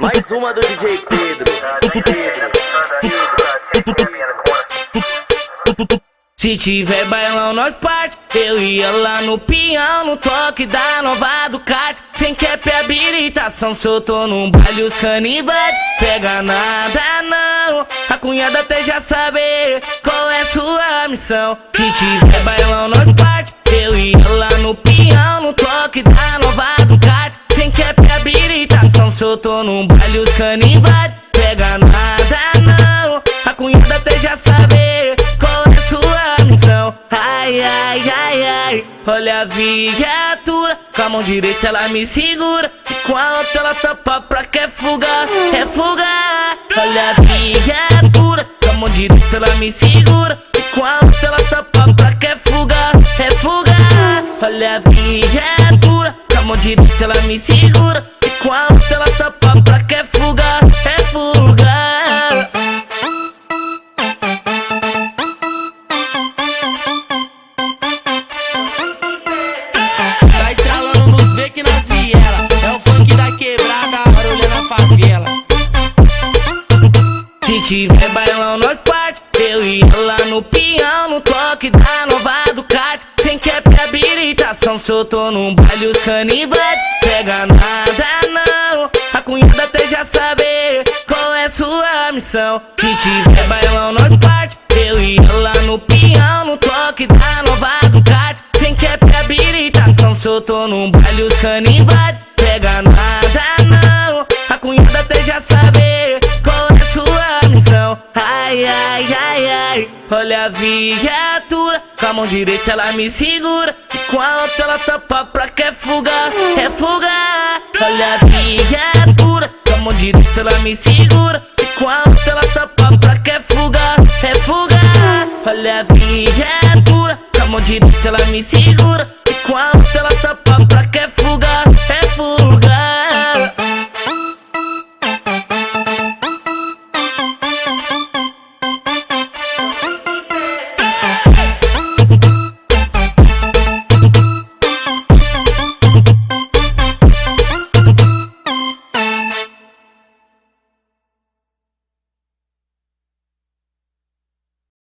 Mais uma do DJ Pedro. Se tiver bailão, nós parte. Eu ia lá no peão, no toque da nova Ducati. Sem cap habilitação, se eu tô num baile, os canibais. Pega nada, não. A cunhada até já saber qual é sua missão. Se tiver bailão, nós parte. Eu tô num baile, os canibais. Pega nada, não. A cunhada até já saber qual é sua missão. Ai, ai, ai, ai. Olha a viatura. Com a mão direita ela me segura. E com a outra ela tapa pra quer fugar. É fugar. Olha a viatura. Com a mão direita ela me segura. E com a outra ela tapa pra quer fugar. É fugar. Olha a viatura. Com a mão direita ela me segura. E com a outra ela tapa pra quer fugar. É fugar. Tá estralando nos beques nas vielas. É o funk da quebrada, barulho na favela. Se tiver bailão, nós parte. Eu ia lá no peão, no toque da nova Ducati. Sem cap habilitação, se eu tô num baile, os canibais. Missão. Se tiver bailão, nós parte. Eu ia lá no peão, no toque da nova Ducati. Sem cap habilitação, se eu tô num baile, os canibais. Pega nada, não. A cunhada até já saber qual é sua missão. Ai, ai, ai, ai. Olha a viatura. Com a mão direita ela me segura. E com a outra ela tapa pra quer fugar. É fugar. Olha a viatura. Com a mão direita ela me segura. Com ela tapa pra quer fugar. É fugar. Olha a viatura. Com a mão direita ela me segura. E com a outra ela